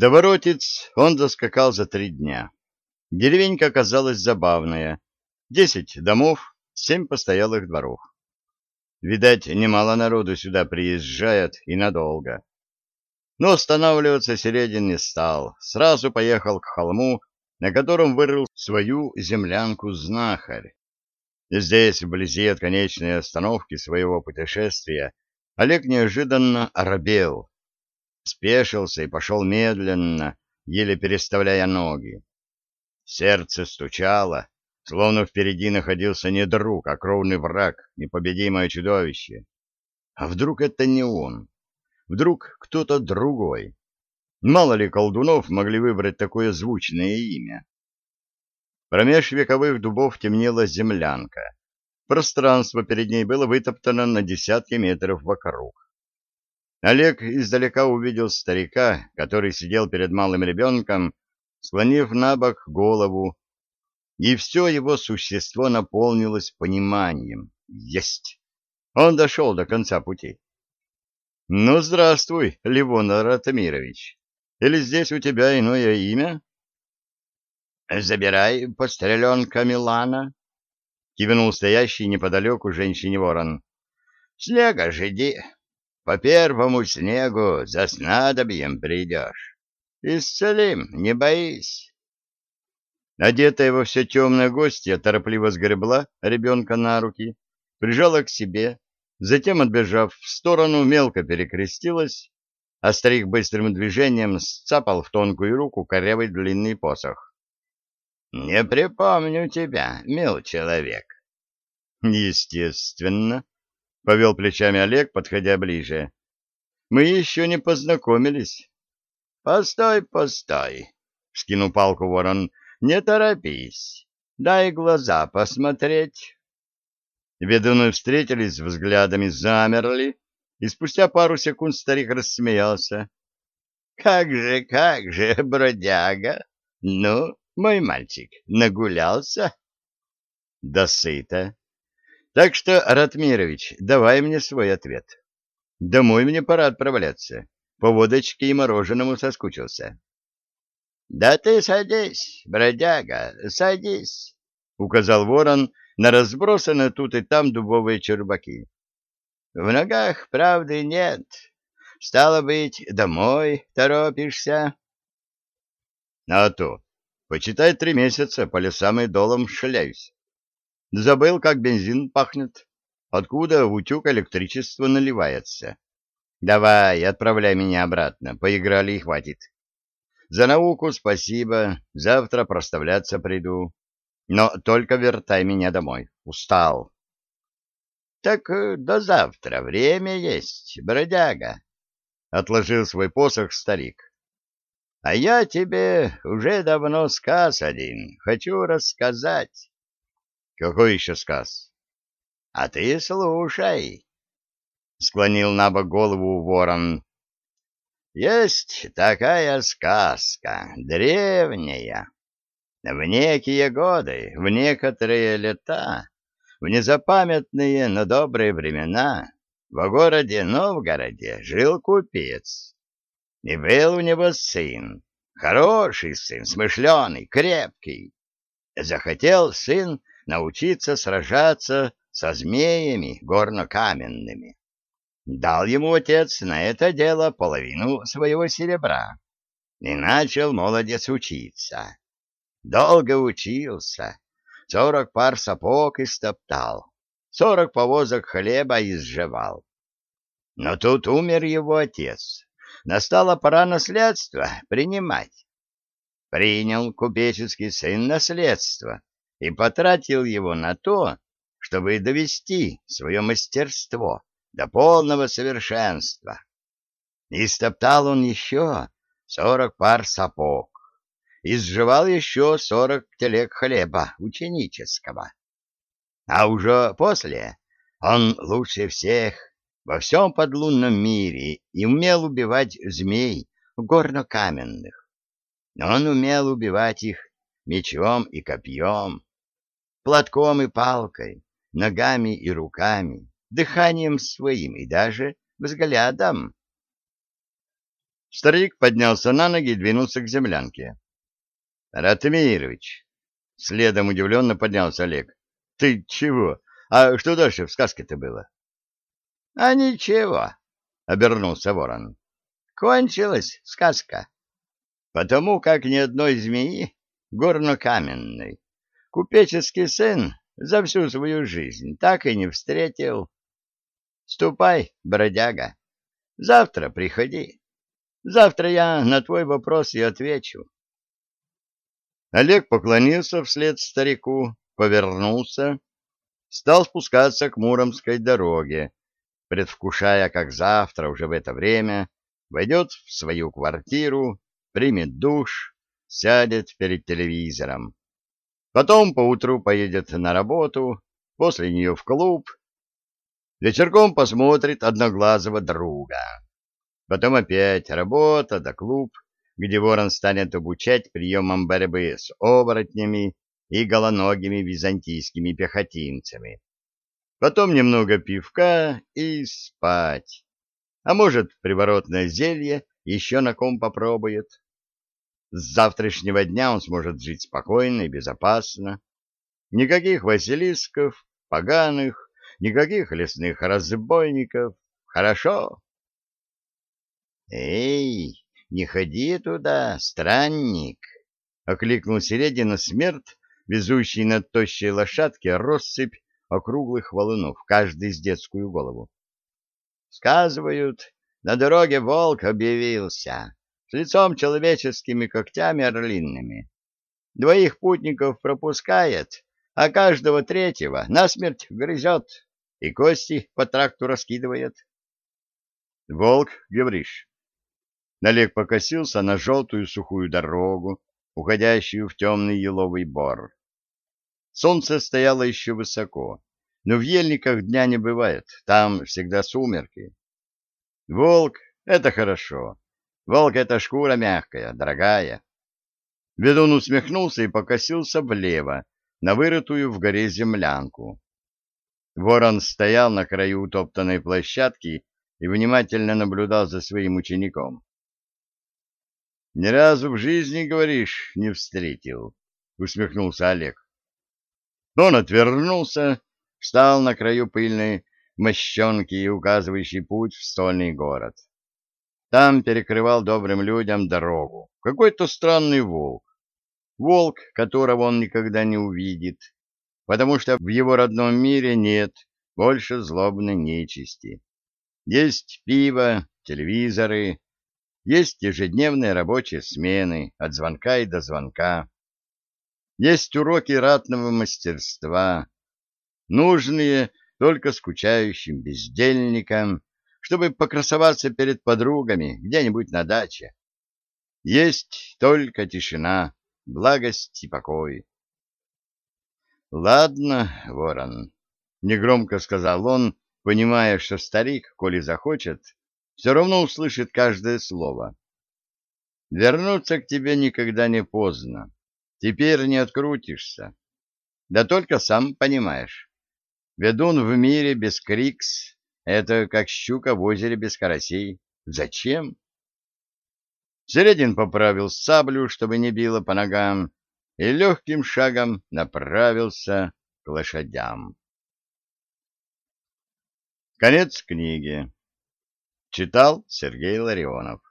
До воротец он доскакал за три дня. Деревенька оказалась забавная. Десять домов, семь постоялых дворов. Видать, немало народу сюда приезжает и надолго. Но останавливаться Середин не стал. Сразу поехал к холму, на котором вырыл свою землянку-знахарь. Здесь, вблизи от конечной остановки своего путешествия, Олег неожиданно оробел, спешился и пошел медленно, еле переставляя ноги. Сердце стучало, словно впереди находился не друг, а кровный враг, непобедимое чудовище. А вдруг это не он? Вдруг кто-то другой? Мало ли колдунов могли выбрать такое звучное имя? Промеж вековых дубов темнела землянка. Пространство перед ней было вытоптано на десятки метров вокруг. Олег издалека увидел старика, который сидел перед малым ребенком, склонив на бок голову, и все его существо наполнилось пониманием. Есть! Он дошел до конца пути. — Ну, здравствуй, Ливон Ратамирович. Или здесь у тебя иное имя? — Забирай постреленка Милана, — кивнул стоящий неподалеку женщине-ворон. — Снега жди. По первому снегу за снадобьем придешь. Исцелим, не боись. Одетая во все темное гостья торопливо сгребла ребенка на руки, прижала к себе, затем, отбежав в сторону, мелко перекрестилась, а старик быстрым движением сцапал в тонкую руку корявый длинный посох. — Не припомню тебя, мил человек. — Естественно, — повел плечами Олег, подходя ближе. — Мы еще не познакомились. — Постой, постой, — скинул палку ворон, — не торопись. Дай глаза посмотреть. Ведуны встретились взглядами, замерли, и спустя пару секунд старик рассмеялся. — Как же, как же, бродяга! Ну, мой мальчик, нагулялся? — Да сыто. Так что, Ратмирович, давай мне свой ответ. Домой мне пора отправляться. По водочке и мороженому соскучился. — Да ты садись, бродяга, садись, — указал ворон на разбросанные тут и там дубовые чербаки. — В ногах правды нет. Стало быть, домой торопишься? — А то, почитай три месяца, по лесам и долам шляюсь. Забыл, как бензин пахнет. Откуда в утюг электричество наливается. Давай, отправляй меня обратно. Поиграли и хватит. За науку спасибо. Завтра проставляться приду. Но только вертай меня домой. Устал. Так э, до завтра время есть, бродяга. Отложил свой посох старик. А я тебе уже давно сказ один хочу рассказать. Какой еще сказ? — А ты слушай, — склонил на бок голову ворон. — Есть такая сказка, древняя. В некие годы, в некоторые лета, в незапамятные, но добрые времена, в городе Новгороде жил купец. И был у него сын, хороший сын, смышленый, крепкий. Захотел сын научиться сражаться со змеями горно-каменными. Дал ему отец на это дело половину своего серебра и начал молодец учиться. Долго учился, сорок пар сапог истоптал, сорок повозок хлеба изжевал. Но тут умер его отец. Настала пора наследство принимать. Принял купеческий сын наследство и потратил его на то, чтобы довести свое мастерство до полного совершенства. И стоптал он еще сорок пар сапог, и сживал еще сорок телег хлеба ученического. А уже после он лучше всех во всем подлунном мире и умел убивать змей горно-каменных. Но он умел убивать их мечом и копьем, платком и палкой, ногами и руками, дыханием своим и даже взглядом. Старик поднялся на ноги и двинулся к землянке. — Ратмирович! — следом удивленно поднялся Олег. — Ты чего? А что дальше в сказке-то было? — А ничего, — обернулся ворон. — Кончилась сказка. Потому как ни одной змеи горно-каменной купеческий сын за всю свою жизнь так и не встретил. Ступай, бродяга, завтра приходи. Завтра я на твой вопрос и отвечу. Олег поклонился вслед старику, повернулся, стал спускаться к Муромской дороге, предвкушая, как завтра уже в это время войдет в свою квартиру, примет душ, сядет перед телевизором. Потом поутру поедет на работу, после нее в клуб. Вечерком посмотрит одноглазого друга. Потом опять работа да клуб, где ворон станет обучать приемам борьбы с оборотнями и голоногими византийскими пехотинцами. Потом немного пивка и спать. А может, приворотное зелье еще на ком попробует. С завтрашнего дня он сможет жить спокойно и безопасно. Никаких василисков, поганых, никаких лесных разбойников. Хорошо? «Эй, не ходи туда, странник!» — окликнул Середина смерть, везущий на тощей лошадке россыпь округлых валунов, каждый с детскую голову. «Сказывают, на дороге волк объявился, с лицом человеческими когтями орлинными. Двоих путников пропускает, а каждого третьего насмерть грызет и кости по тракту раскидывает». «Волк, говоришь?» Налег покосился на желтую сухую дорогу, уходящую в темный еловый бор. Солнце стояло еще высоко, но в ельниках дня не бывает, там всегда сумерки. Волк — это хорошо. Волк — это шкура мягкая, дорогая. Ведун усмехнулся и покосился влево, на вырытую в горе землянку. Ворон стоял на краю утоптанной площадки и внимательно наблюдал за своим учеником. — Ни разу в жизни, говоришь, не встретил, — усмехнулся Олег. Он отвернулся, встал на краю пыльной мощенки, указывающей путь в стольный город. Там перекрывал добрым людям дорогу какой-то странный волк. Волк, которого он никогда не увидит, потому что в его родном мире нет больше злобной нечисти. Есть пиво, телевизоры, есть ежедневные рабочие смены от звонка и до звонка. Есть уроки ратного мастерства, нужные только скучающим бездельникам, чтобы покрасоваться перед подругами где-нибудь на даче. Есть только тишина, благость и покой. — Ладно, ворон, — негромко сказал он, понимая, что старик, коли захочет, все равно услышит каждое слово. Вернуться к тебе никогда не поздно. Теперь не открутишься. Да только сам понимаешь. Ведун в мире без крикс — это как щука в озере без карасей. Зачем? Середин поправил саблю, чтобы не било по ногам, и легким шагом направился к лошадям. Конец книги. Читал Сергей Ларионов.